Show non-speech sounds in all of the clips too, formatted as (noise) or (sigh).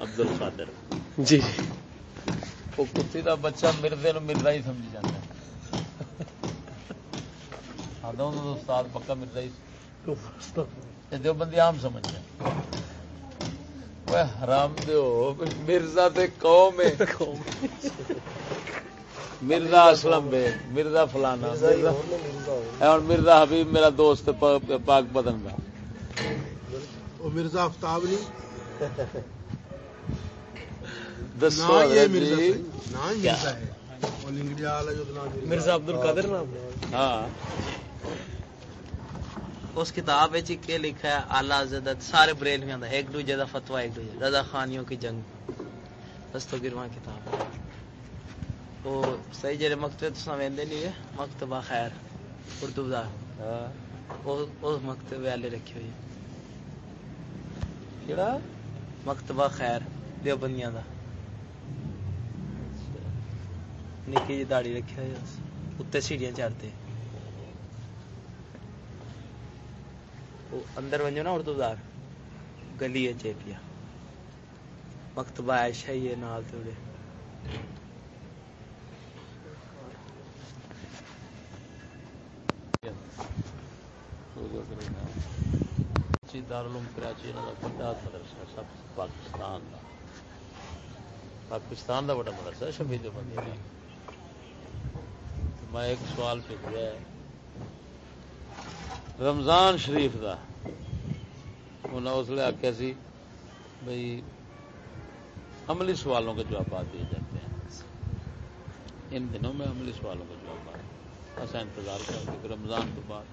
عبد القادر جی۔ وہ کتی کا بچہ مردے نو مرزا ہی سمجھی جاتا ہے۔ آدھا ہوں تو استاد پکا مرزا ہی۔ جو بندی عام سمجھ جائے وہ حرام دیو مرزا تے قوم ہے۔ مرزا اسلم بے مرزا فلانا۔ مرزا اے ہن مرزا حبیب میرا دوست پا- پاک بدن کا مرزا آفتاب نہیں دسو نہ یہ حضرت مرزا جی صحیح، نہ ہی مرزا ہے وہ لنگڑیا والا جو نام مرزا عبد القادر نام ہاں۔ اس کتاب وچ کے لکھا ہے اعلی حضرت سارے بریلویاں دا ایک دوجے دا فتوی ایک دوجے رضا خانیوں کی جنگ۔ دستو گرواں کتاب وہ صحیح جڑے مکتبے تساں ویندے نہیں ہے۔ مکتبہ خیر اردو دا۔ ہاں۔ وہ اس مکتبے والے رکھے ہوئے کیڑا؟ مکتبہ خیر دیوبندیاں دا۔ نکی جی داڑھی رکھی ہوئی اس اتنے سیڑھیاں چڑھتے اندر ونجو نا اردو دار گلی ہے چیپیا مکتبہ عائشہ ہی ہے نال تھوڑے دارالعلوم کراچی انہاں دا بڑا مدرسہ سب پاکستان دا پاکستان دا بڑا مدرسہ ہے جو بندی میں ایک سوال پوچھا ہے۔ رمضان شریف دا۔ انہاں اس لیے آخیا سی بھئی عملی سوالوں کے جوابات دیے جاتے ہیں۔ ان دنوں میں عملی سوالوں کے جوابات۔ ایسا انتظار کریں گے کہ رمضان تو بعد،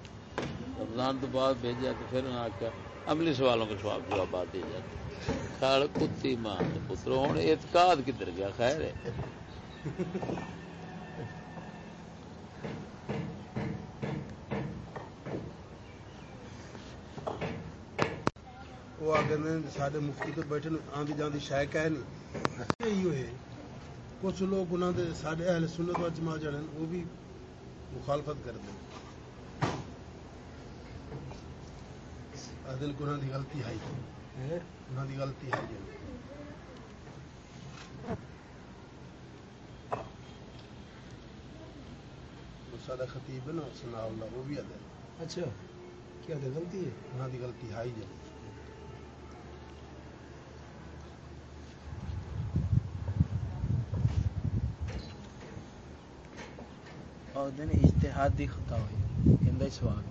رمضان تو بعد بھیجا تو پھر انہوں نے آخیا عملی سوالوں کے جواب، جوابات دیے جاتے ہیں۔ کھڑ کتی ماں، پترو ہوں اعتقاد کدھر گیا؟ خیر ہے۔ بیٹھے نے آندی جاندی شے کہہ نہیں یہی ہوئے کچھ لوگ انہوں نے سارے اہل سنت و جماعت جڑے ہیں وہ بھی مخالفت کرتے ہیں دل کو انہوں کی غلطی ہے انہوں کی غلطی ہے جی سارا خطیب ہے نا سنا اللہ وہ بھی ادھر اچھا کیا غلطی ہے انہوں کی غلطی ہے جی اور دن اجتہاد خطا ہوئی۔ کہندا سوال۔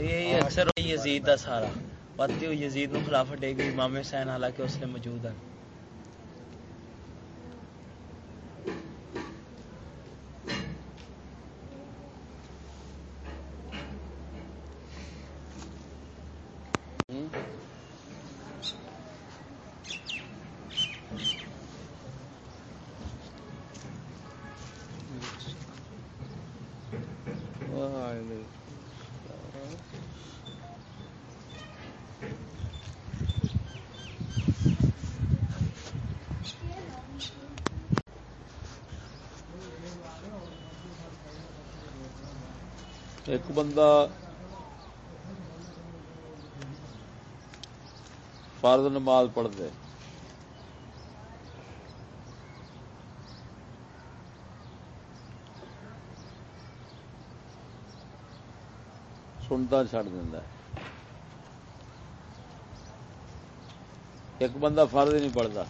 یہ اکثر یزید دا سارا۔ پتہ ہو یزید نو خلافت دے گئی امام حسین حالانکہ اس نے موجود ہیں۔ ایک بندہ فرض نماز پڑھ دے۔ سنتا چڑ دینا ایک بندہ فرض ہی نہیں پڑھتا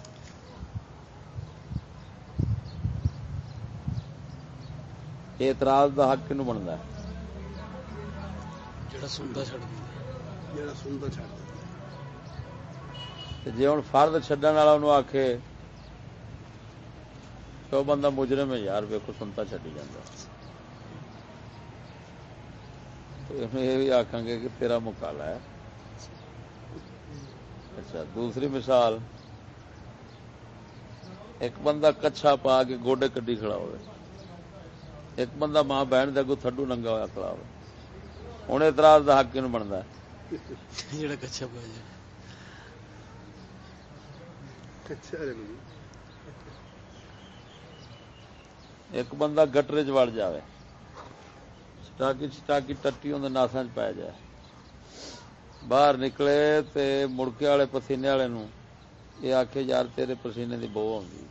اعتراض دا حق کنو بنتا ہے؟ جے ہن فرد چھڈن والا تو وہ بندہ مجرم ہے یار ویکو سنتا تو انہوں یہ بھی آکھاں گے کہ تیرا مکالا ہے اچھا دوسری مثال ایک بندہ کچھا پا کے گوڈے کڈی کھڑا ہوئے ایک بندہ ماں بہن دے اگوں تھڈو ننگا ہوا کھڑا ہوئے ہوں اعتراض دا حق کینوں بنتا ایک بندہ گٹرے چ وڑ جائے چٹاکی چٹاکی ٹٹی اندر ناسا چ پی جائے باہر نکلے تے مڑکے والے پسینے والے نو یہ آخے یار تیرے پسینے دی بو آئی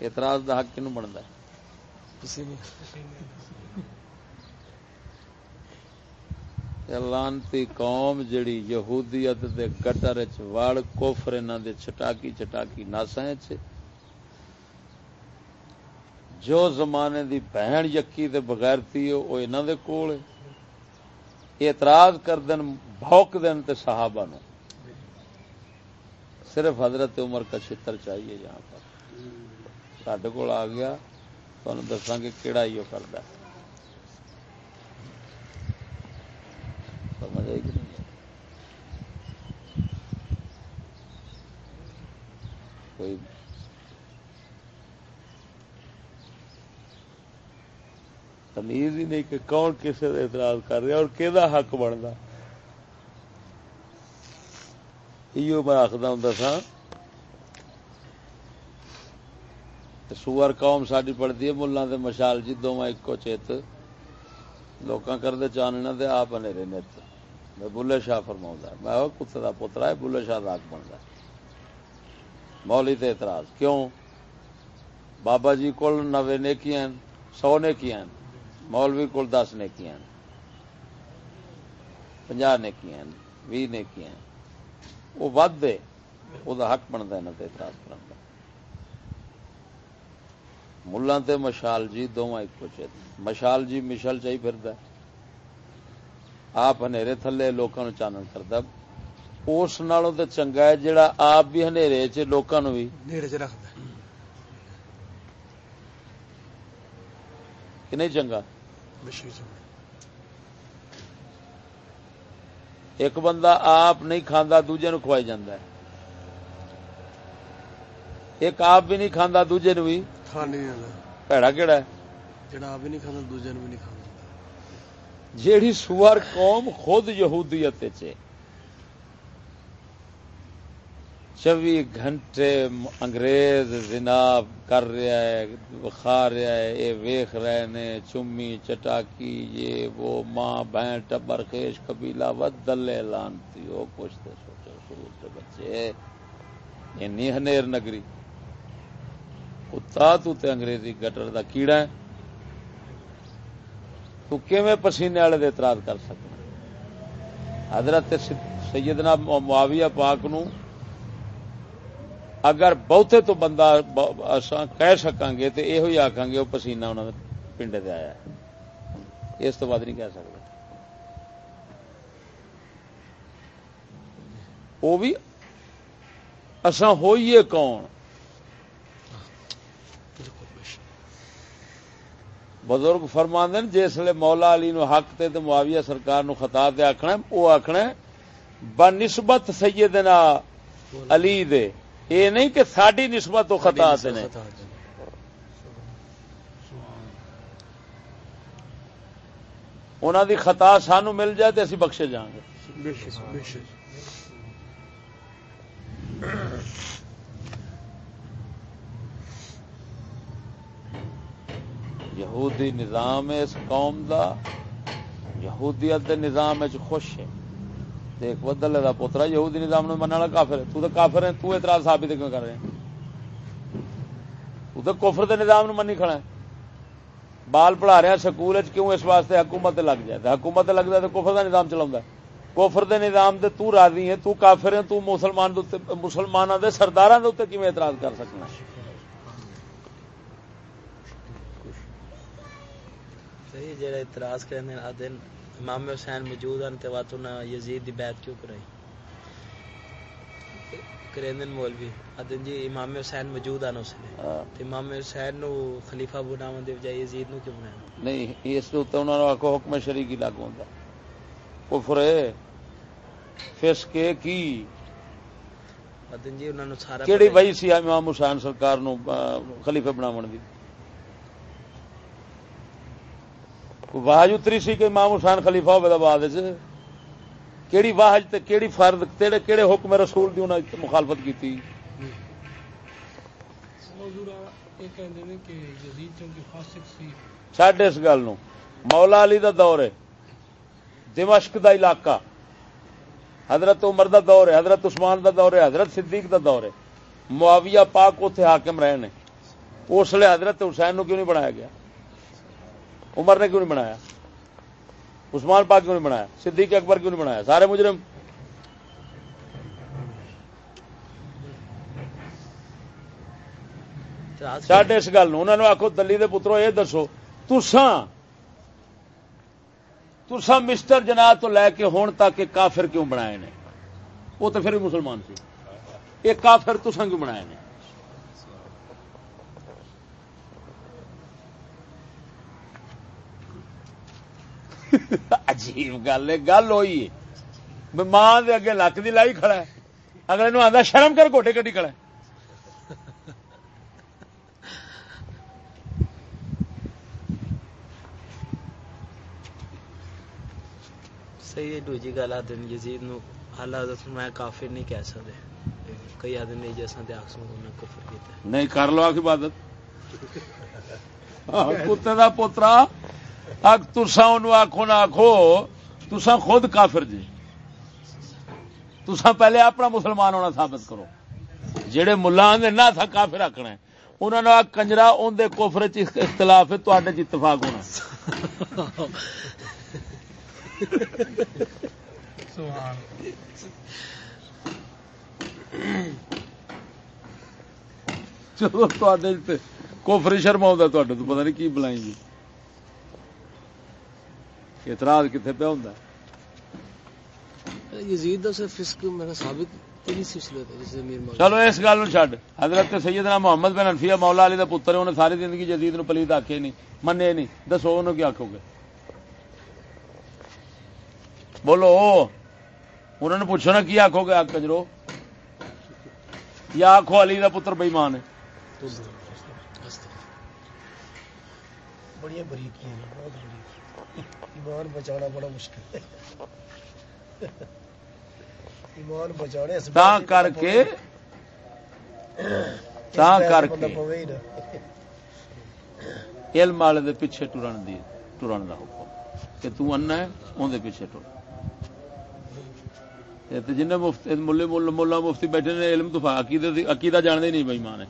اعتراض دا حق کنو بنتا ہے پسینے یہ لانتی قوم جڑی یہودیت دے گٹر چ وڑ کوفر انہاں دے چٹاکی چٹاکی ناساں چ جو زمانے دی بہن یکی تے بغیرتی ہو او انہاں دے کول ہے۔ اعتراض کر دین بھوک دین تے صحابہ نو۔ صرف حضرت عمر کا چھتر چاہیے یہاں پر۔ سڈے کول آ گیا۔ تمہیں دساں گے کیڑا ہی وہ کردا ہے سمجھ آئی کہ نہیں کوئی تمیز ہی نہیں کہ کون کسی کا اعتراض کر رہا اور کہ حق بنتا یہ میں آخر ہوں سا سور قوم ساری پڑتی ہے ملا مشال جی دونوں ایکو چیت۔ لوگ کرتے چاننا دے، آپ انیرے نت میں بلے شاہ فرما میں وہ کتے کا پترا ہے، بلے شاہ راگ بنتا مولی تے اعتراض۔ کیوں؟ بابا جی کو نوے نیکیاں سو نیکیاں مولوی کو دس نیکیاں پنجا نیکیاں بھی نیکیاں وہ ود دے، وہ حق بنتا ہے اعتراض کرنے ملا تے مشال جی دونوں ایک چیت مشال جی مشل چاہی پھردا۔ ہے آپ ہنیرے تھلے نو چانن کردا اس نالوں تے چنگا ہے جڑا آپ بھی ہنیرے چ لوکاں نو بھی نیڑے چ رکھتا ہے کہ نہیں چنگا؟ ایک بندہ آپ نہیں کھاندا دوجے نو کھوائی جاندا ہے۔ ایک آپ بھی نہیں کھاندا دوجے نو بھی؟ پیڑا کیڑا ہے؟ کھانا کھانا جیڑی سور قوم خود یہودیت چ چوبی گھنٹے انگریز جناب کر رہا ہے کھا رہا ہے یہ ویخ رہے نے چمی چٹاکی یہ وہ ماں بہن ٹبر خیش قبیلہ و دلے لانتی وہ کچھ تو سوچو سور بچے۔ اینی ہنیر نگری۔ کتا تو تے انگریزی گٹر دا کیڑا ہے تو کیویں پسینے والے دے اعتراض کر سکنا حضرت سیدنا معاویہ پاک نو اگر بہتے تو بندہ اساں کہہ سکاں گے تے ایہو ہی آکھاں گے وہ پسینہ انہاں دے پنڈے تے آیا ہے اس تو بعد نہیں کہہ سکتے وہ بھی اساں ہوئیے کون بالکل بے شک بزرگ فرماندے نے جسے مولا علی نو حق تے تے معاویہ سرکار نو خطا تے آکھنا او آکھنا بنسبت سیدنا علی دے۔ اے نہیں کہ ساڈی نسبت تو خطا تے نے۔ خطا انہاں دی خطا سانو مل جائے تے اسی بخشے جاؤں گے۔ بے شک بے شک۔ یہودی نظام ہے، اس قوم دا یہودیت دے نظام وچ خوش ہے۔ دیکھ بدلے دا پوترا یہودی نظام نو منن والا کافر ہے۔ تو تے کافر ہے تو اعتراض ثابت کیوں کر رہے ہیں؟ تو تے کفر دے نظام نو منی کھڑا ہے۔ بال پڑھا رہے ہیں سکول وچ کیوں اس واسطے حکومت لگ جائے؟ تے حکومت لگ جائے تے کفر دا نظام چلاوندا ہے۔ کفر دے نظام تے تو راضی ہے تو کافر ہے تو مسلمان دے مسلماناں دے سرداراں دے اوتے کیویں اعتراض کر سکنا؟ ہے صحیح جڑا اعتراض کرنے آدن امام حسین موجود ہیں تے واتو نہ یزید دی بیعت کیوں کرائی؟ کرندن مولوی آدن جی امام حسین موجود ہیں اس نے ہاں۔ تے امام حسین نو خلیفہ بناون دے بجائے یزید نو کیوں بنایا؟ نہیں اس تے انہاں نو آکھو حکم شریعی لاگو ہوندا۔ کفر ہے فسق کی؟ آدن جی انہاں نو سارا کیڑی۔ وئی سی امام حسین سرکار نو خلیفہ بناون دی؟ کوئی واج اتری سی کہ امام حسین خلیفہ دا بعد کیڑی واج تے کیڑی فرض کیڑے کیڑے حکم رسول دی انہاں مخالفت کیتی چھڈ اس گل مولا علی دا دور ہے دمشق دا علاقہ حضرت عمر دا دور ہے حضرت عثمان دا دور ہے حضرت صدیق دا دور ہے معاویہ پاک اتنے حاکم رہے نے اس لیے حضرت حسین نو کیوں نہیں بنایا گیا عمر نے کیوں نہیں بنایا؟ عثمان پاک کیوں نہیں بنایا؟ صدیق اکبر کیوں نہیں بنایا؟ سارے مجرم۔ چڈ اس گل انہوں نے آخو دلی دے پترو، یہ دسو، تساں تساں مسٹر جناح تو لے کے ہون تک کافر کیوں بنائے نے؟ وہ تو پھر بھی مسلمان سی۔ یہ کافر تساں کیوں بنائے نے؟ (laughs) عجیب گل ہے گل ہوئی ہے۔ ماں دے اگے لک دی لائی کھڑا ہے۔ اگلے نو آدھا شرم کر گوٹے کٹی کھڑا ہے۔ صحیح ہے دوجی گل آدھے نے یزید نو اعلی حضرت فرمایا کافر نہیں کہہ سکتے کئی آدھے نے جیسا تے آکھ سوں نے کفر کیتا نہیں کر لو آخ عبادت۔ کتے دا پوترا۔ اگ تسا ان آخو نہ آخو تسا خود کافر جی۔ تسا پہلے اپنا مسلمان ہونا ثابت کرو۔ جہے ملا نہ تھا کافر آخنا ہے انہوں نے آخ کنجرا اندر کوفر چ اختلاف ہے تے اتفاق ہونا چلو تے کوفر شرما آتا تو پتا نہیں کی بلائیں گے۔ اعتراض کتنے پہ یزید دا صرف فسق ثابت مالک چلو اس گل نو حضرت سیدنا محمد بن انفیہ مولا علی دا پتر انہیں ساری زندگی جدید نو آکھے نہیں منے نہیں۔ دسو انہوں کیا آکھو گے؟ بولو انہوں نے پوچھو نا کی آکھو گے؟ آگ کجرو۔ یا آکھو علی دا پتر بےمان ہے۔ بڑی بریکیاں ہیں بہت بریک ایمان بچانا بڑا مشکل ہے۔ ایمان بچانے تا کر کے تا کر کے علم والے دے پیچھے ٹرن دی ٹرن دا حکم۔ کہ تو انا ہے اون دے پیچھے ٹر تے جن مفتی مولے مولا مفتی بیٹھے نے علم تو عقیدہ عقیدہ جانتے نہیں بے ایمان ہے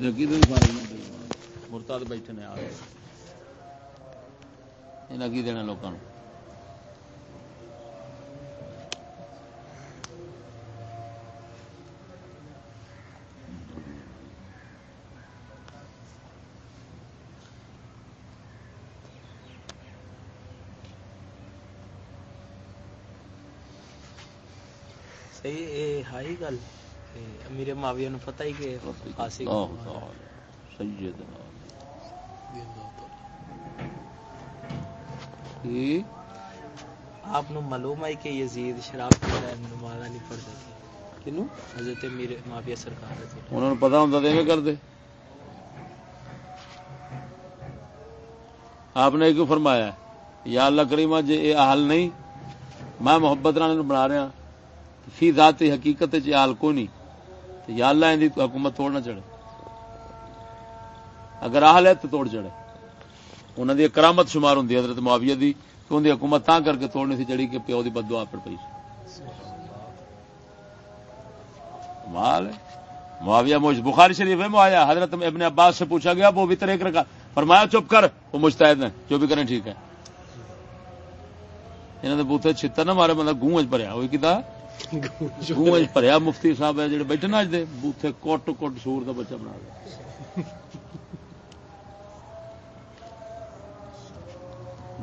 تے عقیدہ بیٹھے نے آ انہاں کی دینا لوکاں نوں صحیح اے ہائی گل تے امیر معاویہ نو پتہ ہی کہ فاسق سیدنا۔ یہ آپ نو معلوم ہے کہ یزید شراب پیتا ہے نماز نہیں پڑھتا کنوں حضرت امیر معاویہ سرکار ہے انہوں نے پتا ہوں تو کر دے۔ آپ نے کیوں فرمایا؟ ہے؟ یا اللہ کریمہ جی یہ حال نہیں میں محبت رانی بنا رہا۔ فی ذات حقیقت چ حال کوئی نہیں تو یا اللہ ان حکومت توڑ نہ چڑھے۔ اگر آہل ہے تو توڑ چڑھے۔ انہوں دی کرامت شمار ہوں حضرت معاویہ دی کہ ان دی حکومت تاں کر کے توڑنی سی چڑھی کہ پیو دی بدو آپ پئی سی۔ کمال معاویہ مجھ بخاری شریف ہے، معاویہ حضرت ابن عباس سے پوچھا گیا، وہ بھی طرح رکھا۔ فرمایا، چپ کر، وہ مجتہد ہیں، جو بھی کریں ٹھیک ہے انہوں نے بوتے چھتر نہ مارے بندہ گوں اچ بھریا۔ ہوئی کتا اچ بھریا مفتی صاحب ہے جڑے بیٹھے نا اج دے بوتے کوٹ کوٹ سور دا بچہ بنا دے۔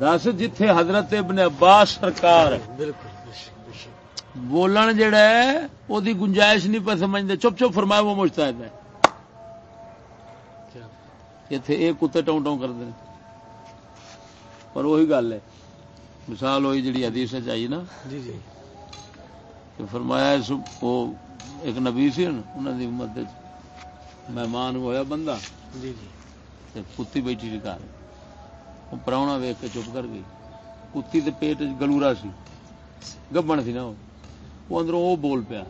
دس جتھے حضرت ابن عباس سرکار۔ بولن جڑا ہے وہ گنجائش نہیں پہ سمجھتے چپ چپ فرمایا وہ مجتہد ہے۔ اتنے یہ کتے ٹاؤں ٹاؤں کرتے پر وہی گل ہے۔ مثال ہوئی جڑی حدیث چاہیے نا؟ جی جی۔ تو فرمایا اس وہ ایک نبی سی انہوں دی امت مہمان ہویا بندہ۔ کتی بیٹھی سی گھر۔ وہ پراؤنا ویک کے چپ کر گئی۔ کتی دے پیٹ گلورا سی۔ گبن سی نا وہ۔ اندروں وہ بول پیا۔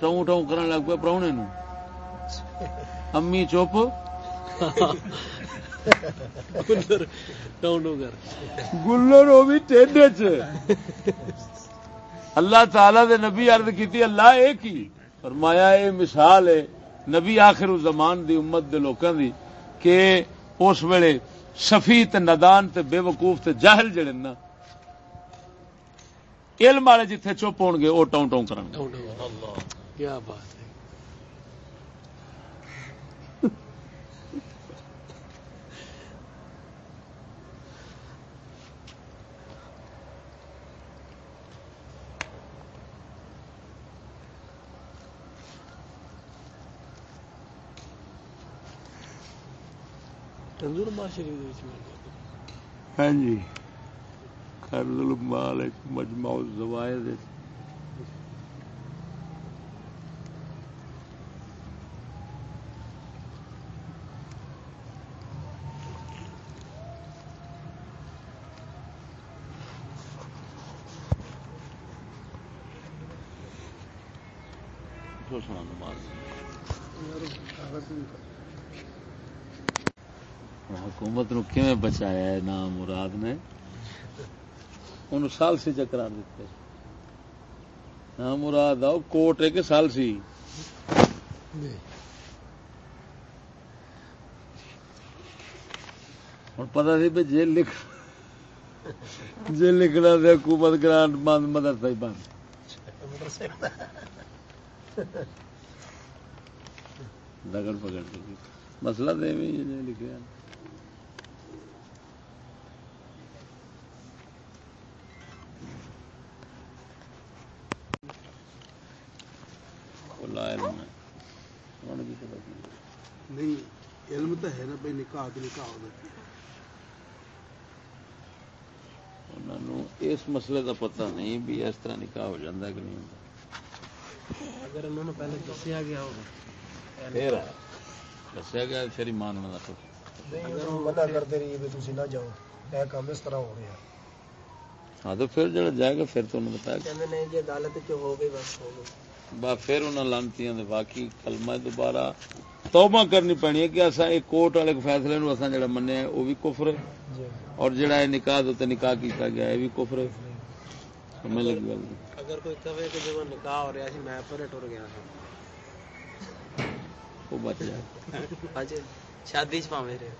ٹاؤں ٹاؤں کرن لگ پیا پراؤنے امی چپ۔ گلر وہ بھی ٹھنڈے چ۔ اللہ تعالی دے نبی عرض کیتی، اللہ اے کی؟ فرمایا، اے مثال ہے نبی آخر زمان دی، امت دے لوکاں دی، کہ اس ویلے سفی تے ندان تے بے وقوف تے جاہل جڑے نا، علم والے جتھے چپ ہون گے او ٹاؤں ٹاؤں کرن گے کیا بات ہے تندور ماں شریف دے وچ مل گیا ہاں جی۔ خرز المال ایک مجمع الزوائد جو سنا نماز۔ حکومت نو کیویں بچایا ہے نام مراد نے؟ انہوں سال سی چکرا دیتے نام مراد آؤ کوٹ ہے کہ سال سی۔ جی۔ ہوں پتا سی بھی جی لکھ جی لکھنا تو حکومت گرانٹ بند مدرسہ ہی بند۔ دگڑ پکڑ مسئلہ تو لکھا کھلا علم ہے انہوں نے۔ بھی پتا کی نہیں علم تو ہے نا بھائی نکاح تو نکاح ہونا چاہیے انہوں نے اس مسئلے کا پتہ نہیں بھی اس طرح نکاح ہو جاتا ہے کہ نہیں ہوتا۔ اگر انہوں نے پہلے دسیا گیا ہوگا۔ پھر دسیا گیا پھر ایمان ہونا تو منع کرتے رہیے بھی تھی نہ جاؤ۔ یہ کام اس طرح ہو رہا ہاں تو پھر جڑا جائے گا پھر تو انہوں نے بتایا۔ کہتے نہیں جی عدالت چ ہو گئی بس ہو گئی۔ پھر انہوں لانتی باقی کلمہ دوبارہ توبہ کرنی پینی ہے کہ اصا ایک کوٹ والے فیصلے نو اصا جڑا منیا وہ بھی کفر ہے۔ جی۔ اور جڑا یہ نکاح دے نکاح کیتا گیا یہ بھی کفر ہے۔ سمجھ لگی گل اگر کوئی کہے کہ جب نکاح ہو رہا سی میں پرے ٹر گیا۔ تھا وہ بچ جائے۔ شادی چ پاویں رہے۔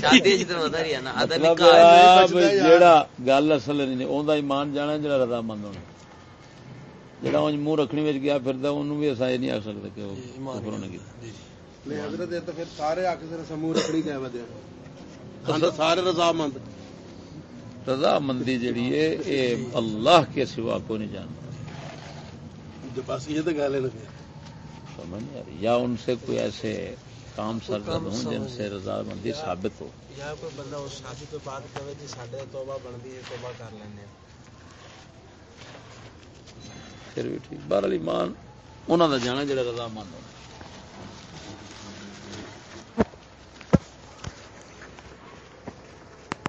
شادی۔ چ ہے نا ادا مطلب جیڑا گل اصل نہیں اوندا ایمان جانا جڑا رضا مند ہونا جڑا اونج منہ رکھنی وچ گیا پھردا اونوں بھی اسا نہیں آکھ سکتے کہ وہ کفر نے کیتا نہیں حضرت تو پھر سارے آ کے سر سموہ رکھنی کہہ ودے ہاں سارے رضامند۔ رضا مندی جڑی ہے اے اللہ کے سوا کوئی نہیں جانتا۔ جو بس یہ تو گل ہے سمجھ آ یا ان سے کوئی ایسے کام سرزد ہوں جن سے رضا مندی ثابت ہو۔ یا کوئی بندہ اس شادی تو بعد کہے جی ساڈے توبہ بنتی ہے توبہ کر لینے۔ پھر بھی ٹھیک۔ بہرحال ایمان انہوں دا جانا جڑا رضا مند ہونا۔